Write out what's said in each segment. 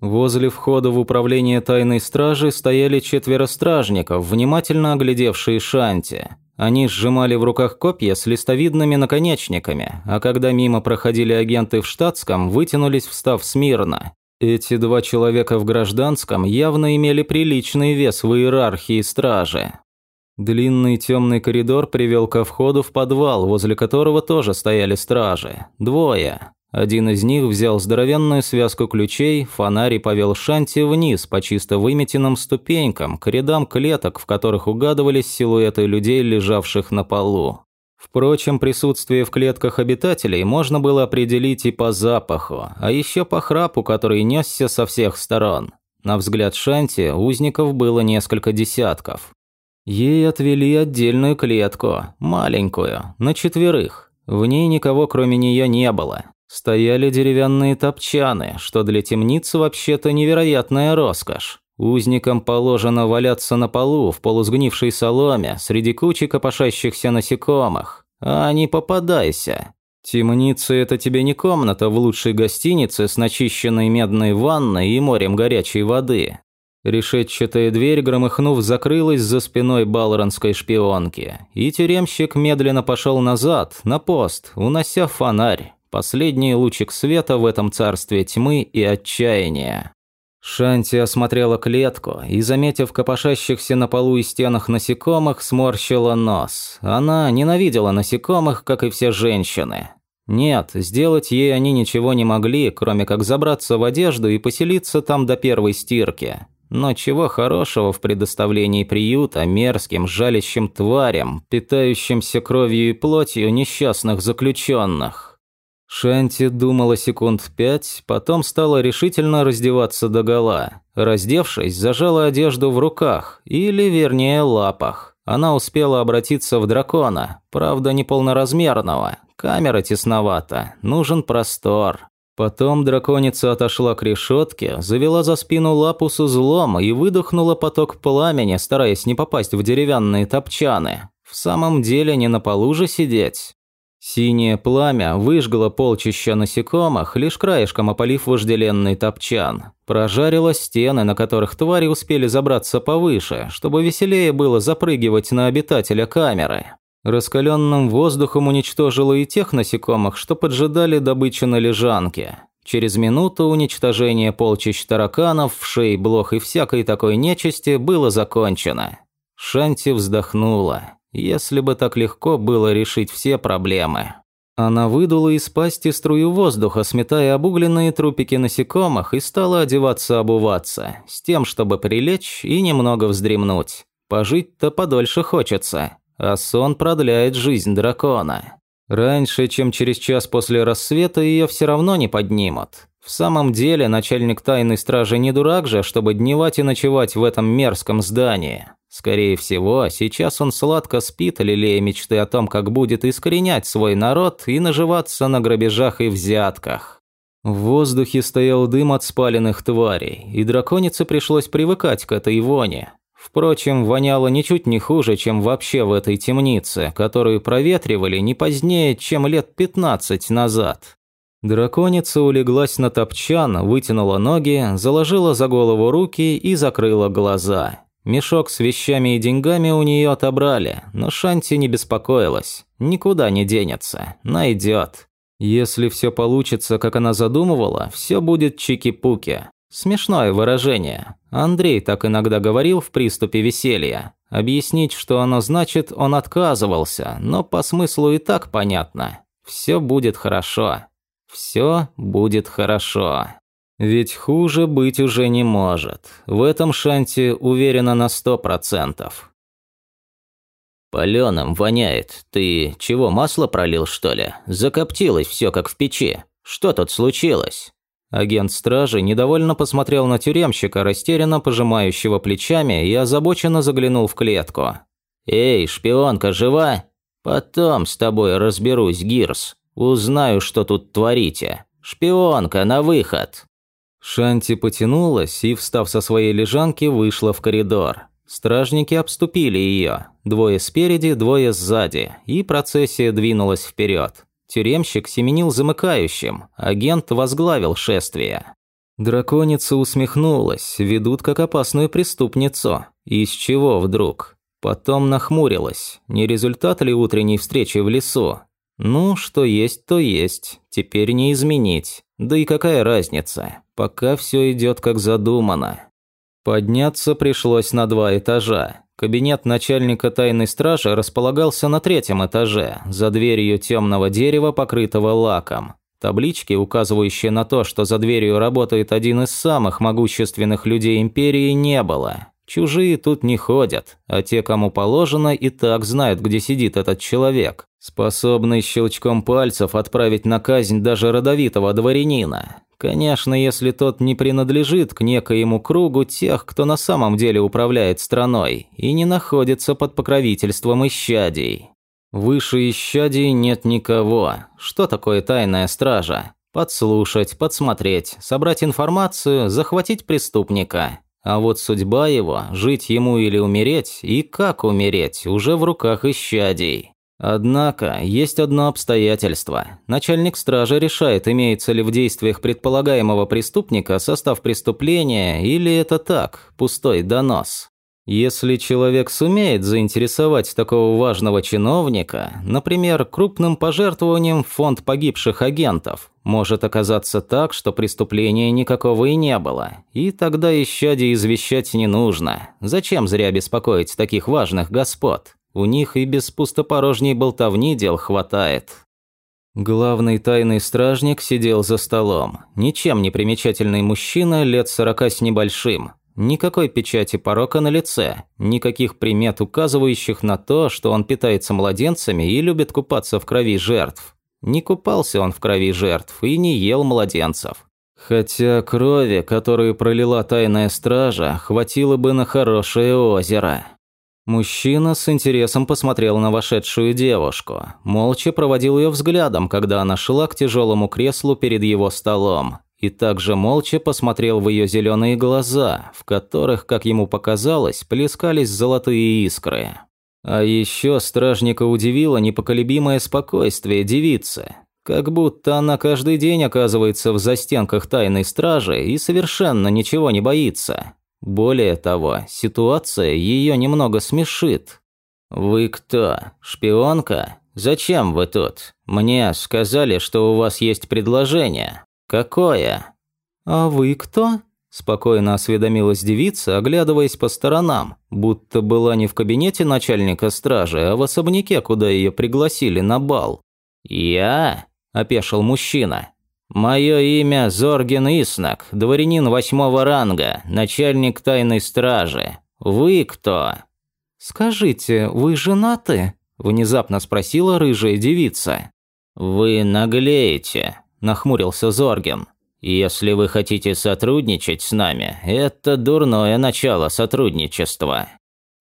Возле входа в управление тайной стражи стояли четверо стражников, внимательно оглядевшие Шанти. Они сжимали в руках копья с листовидными наконечниками, а когда мимо проходили агенты в штатском, вытянулись, встав смирно. Эти два человека в гражданском явно имели приличный вес в иерархии стражи. Длинный темный коридор привел ко входу в подвал, возле которого тоже стояли стражи. Двое. Один из них взял здоровенную связку ключей, фонарь и повел Шанти вниз по чисто выметенным ступенькам, к рядам клеток, в которых угадывались силуэты людей, лежавших на полу. Впрочем, присутствие в клетках обитателей можно было определить и по запаху, а еще по храпу, который несся со всех сторон. На взгляд Шанти узников было несколько десятков. Ей отвели отдельную клетку, маленькую, на четверых. В ней никого кроме нее не было. Стояли деревянные топчаны, что для темницы вообще-то невероятная роскошь. Узникам положено валяться на полу в полусгнившей соломе среди кучи копошащихся насекомых. А не попадайся. Темница – это тебе не комната в лучшей гостинице с начищенной медной ванной и морем горячей воды. Решетчатая дверь, громыхнув, закрылась за спиной балронской шпионки, и тюремщик медленно пошел назад, на пост, унося фонарь. Последний лучик света в этом царстве тьмы и отчаяния. Шанти осмотрела клетку и, заметив копошащихся на полу и стенах насекомых, сморщила нос. Она ненавидела насекомых, как и все женщины. Нет, сделать ей они ничего не могли, кроме как забраться в одежду и поселиться там до первой стирки. Но чего хорошего в предоставлении приюта мерзким, жалящим тварям, питающимся кровью и плотью несчастных заключенных? Шанти думала секунд пять, потом стала решительно раздеваться догола. Раздевшись, зажала одежду в руках, или, вернее, лапах. Она успела обратиться в дракона, правда, не полноразмерного. Камера тесновата, нужен простор. Потом драконица отошла к решетке, завела за спину лапу с узлом и выдохнула поток пламени, стараясь не попасть в деревянные топчаны. В самом деле не на полу же сидеть. Синее пламя выжгло полчища насекомых, лишь краешком опалив вожделенный топчан. Прожарило стены, на которых твари успели забраться повыше, чтобы веселее было запрыгивать на обитателя камеры. Раскаленным воздухом уничтожило и тех насекомых, что поджидали добычу на лежанке. Через минуту уничтожение полчищ тараканов, вшей, блох и всякой такой нечисти было закончено. Шанти вздохнула. Если бы так легко было решить все проблемы. Она выдула из пасти струю воздуха, сметая обугленные трупики насекомых, и стала одеваться-обуваться, с тем, чтобы прилечь и немного вздремнуть. Пожить-то подольше хочется, а сон продляет жизнь дракона. Раньше, чем через час после рассвета, ее все равно не поднимут. В самом деле, начальник тайной стражи не дурак же, чтобы дневать и ночевать в этом мерзком здании. Скорее всего, сейчас он сладко спит, лелея мечты о том, как будет искоренять свой народ и наживаться на грабежах и взятках. В воздухе стоял дым от спаленных тварей, и драконице пришлось привыкать к этой воне. Впрочем, воняло ничуть не хуже, чем вообще в этой темнице, которую проветривали не позднее, чем лет 15 назад. Драконица улеглась на топчан, вытянула ноги, заложила за голову руки и закрыла глаза. Мешок с вещами и деньгами у нее отобрали, но Шанти не беспокоилась. Никуда не денется, найдет. Если все получится, как она задумывала, все будет чики-пуки. Смешное выражение. Андрей так иногда говорил в приступе веселья. Объяснить, что оно значит, он отказывался, но по смыслу и так понятно. Все будет хорошо. Все будет хорошо. Ведь хуже быть уже не может. В этом Шанти уверена на сто процентов. «Палёным воняет. Ты чего, масло пролил, что ли? Закоптилось все как в печи. Что тут случилось?» Агент стражи недовольно посмотрел на тюремщика, растерянно пожимающего плечами, и озабоченно заглянул в клетку. «Эй, шпионка, жива? Потом с тобой разберусь, Гирс. Узнаю, что тут творите. Шпионка, на выход!» Шанти потянулась и, встав со своей лежанки, вышла в коридор. Стражники обступили ее, двое спереди, двое сзади, и процессия двинулась вперед. Тюремщик семенил замыкающим, агент возглавил шествие. Драконица усмехнулась, ведут как опасную преступницу. Из чего вдруг? Потом нахмурилась. Не результат ли утренней встречи в лесу? Ну, что есть, то есть. Теперь не изменить. Да и какая разница? Пока все идет как задумано. Подняться пришлось на два этажа. Кабинет начальника тайной стражи располагался на третьем этаже, за дверью темного дерева, покрытого лаком. Таблички, указывающие на то, что за дверью работает один из самых могущественных людей империи, не было. Чужие тут не ходят, а те, кому положено, и так знают, где сидит этот человек, способный щелчком пальцев отправить на казнь даже родовитого дворянина. Конечно, если тот не принадлежит к некоему кругу тех, кто на самом деле управляет страной и не находится под покровительством исчадий. Выше исчадий нет никого. Что такое тайная стража? Подслушать, подсмотреть, собрать информацию, захватить преступника. А вот судьба его, жить ему или умереть, и как умереть, уже в руках исчадий. Однако, есть одно обстоятельство. Начальник стражи решает, имеется ли в действиях предполагаемого преступника состав преступления или это так, пустой донос. Если человек сумеет заинтересовать такого важного чиновника, например, крупным пожертвованием в фонд погибших агентов, может оказаться так, что преступления никакого и не было, и тогда исчадие извещать не нужно. Зачем зря беспокоить таких важных господ? У них и без пустопорожней болтовни дел хватает. Главный тайный стражник сидел за столом. Ничем не примечательный мужчина лет сорока с небольшим, Никакой печати порока на лице, никаких примет, указывающих на то, что он питается младенцами и любит купаться в крови жертв. Не купался он в крови жертв и не ел младенцев. Хотя крови, которую пролила тайная стража, хватило бы на хорошее озеро. Мужчина с интересом посмотрел на вошедшую девушку, молча проводил ее взглядом, когда она шла к тяжелому креслу перед его столом, и также молча посмотрел в ее зеленые глаза, в которых, как ему показалось, плескались золотые искры. А еще стражника удивило непоколебимое спокойствие девицы, как будто она каждый день оказывается в застенках тайной стражи и совершенно ничего не боится. Более того, ситуация ее немного смешит. «Вы кто? Шпионка? Зачем вы тут? Мне сказали, что у вас есть предложение». «Какое?» «А вы кто?» – спокойно осведомилась девица, оглядываясь по сторонам, будто была не в кабинете начальника стражи, а в особняке, куда ее пригласили на бал. «Я?» – опешил мужчина. «Мое имя Зорген Иснак, дворянин восьмого ранга, начальник тайной стражи. Вы кто?» «Скажите, вы женаты?» – внезапно спросила рыжая девица. «Вы наглеете», нахмурился Зорген. «Если вы хотите сотрудничать с нами, это дурное начало сотрудничества».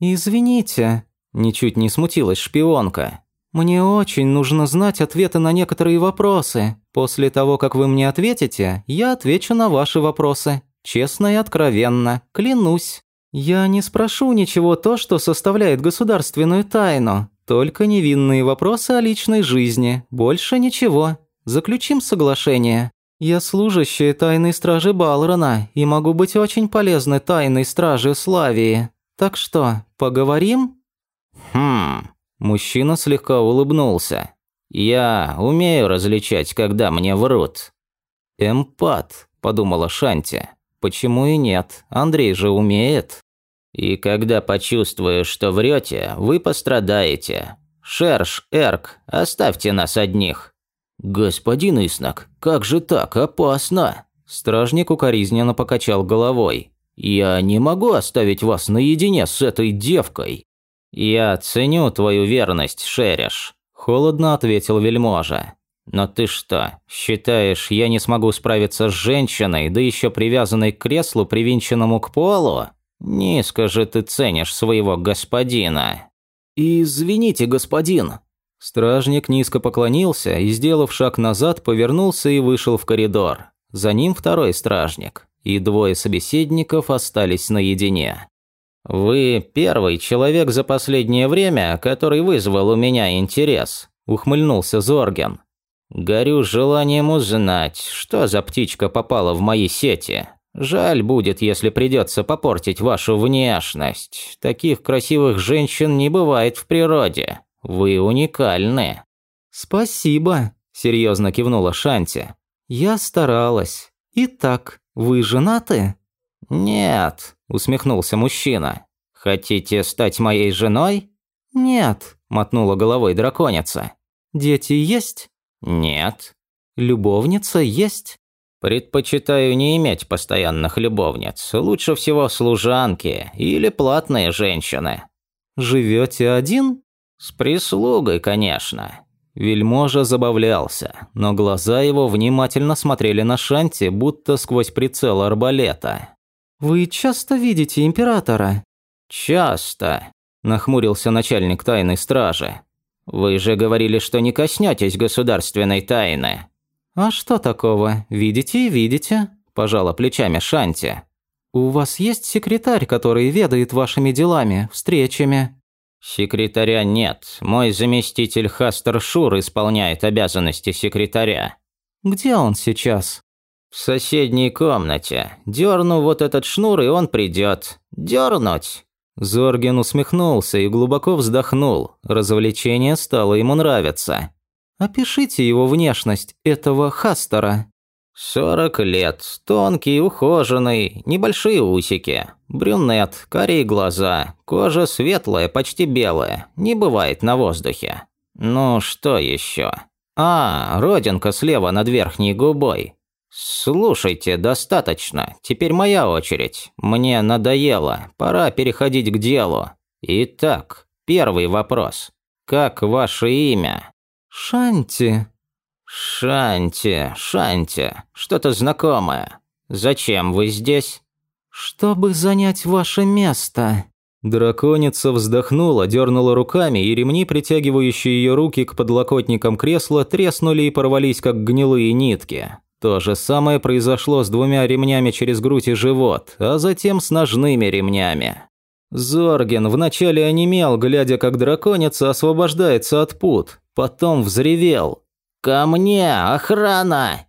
«Извините», – ничуть не смутилась шпионка. «Мне очень нужно знать ответы на некоторые вопросы. После того, как вы мне ответите, я отвечу на ваши вопросы. Честно и откровенно, клянусь. Я не спрошу ничего то, что составляет государственную тайну. Только невинные вопросы о личной жизни. Больше ничего. Заключим соглашение. Я служащая тайной стражи Балрона и могу быть очень полезной тайной стражи Славии. Так что, поговорим?» «Хм...» Мужчина слегка улыбнулся. «Я умею различать, когда мне врут». «Эмпат», – подумала Шанти. «Почему и нет? Андрей же умеет». «И когда почувствую, что врете, вы пострадаете. Шерш, Эрк, оставьте нас одних». «Господин Иснак, как же так? Опасно!» Стражник укоризненно покачал головой. «Я не могу оставить вас наедине с этой девкой». «Я ценю твою верность, Шереш», – холодно ответил вельможа. «Но ты что, считаешь, я не смогу справиться с женщиной, да еще привязанной к креслу, привинченному к полу? Низко же ты ценишь своего господина». «Извините, господин», Стражник низко поклонился и, сделав шаг назад, повернулся и вышел в коридор. За ним второй стражник, и двое собеседников остались наедине. «Вы первый человек за последнее время, который вызвал у меня интерес», – ухмыльнулся Зорген. Горю желанием узнать, что за птичка попала в мои сети. Жаль будет, если придется попортить вашу внешность. Таких красивых женщин не бывает в природе. Вы уникальны». «Спасибо», – серьезно кивнула Шанти. «Я старалась. Итак, вы женаты?» «Нет», – усмехнулся мужчина. «Хотите стать моей женой?» «Нет», – мотнула головой драконица. «Дети есть?» «Нет». «Любовница есть?» «Предпочитаю не иметь постоянных любовниц. Лучше всего служанки или платные женщины». «Живете один?» «С прислугой, конечно». Вельможа забавлялся, но глаза его внимательно смотрели на Шанти, будто сквозь прицел арбалета. «Вы часто видите императора?» «Часто», – нахмурился начальник тайной стражи. «Вы же говорили, что не коснетесь государственной тайны». «А что такого? Видите и видите», – пожала плечами Шанти. «У вас есть секретарь, который ведает вашими делами, встречами?» «Секретаря нет. Мой заместитель Хастер Шур исполняет обязанности секретаря». «Где он сейчас?» «В соседней комнате. Дерну вот этот шнур, и он придет. Дернуть!» Зорген усмехнулся и глубоко вздохнул. Развлечение стало ему нравиться. «Опишите его внешность, этого Хастера». «Сорок лет, тонкий, ухоженный, небольшие усики, брюнет, карие глаза, кожа светлая, почти белая, не бывает на воздухе. Ну, что еще? А, родинка слева над верхней губой. Слушайте, достаточно, теперь моя очередь. Мне надоело, пора переходить к делу. Итак, первый вопрос. Как ваше имя?» «Шанти», «Шанти, Шанти, что-то знакомое. Зачем вы здесь?» «Чтобы занять ваше место». Драконица вздохнула, дернула руками, и ремни, притягивающие ее руки к подлокотникам кресла, треснули и порвались, как гнилые нитки. То же самое произошло с двумя ремнями через грудь и живот, а затем с ножными ремнями. Зорген вначале онемел, глядя, как драконица освобождается от пут, потом взревел. «Ко мне, охрана!»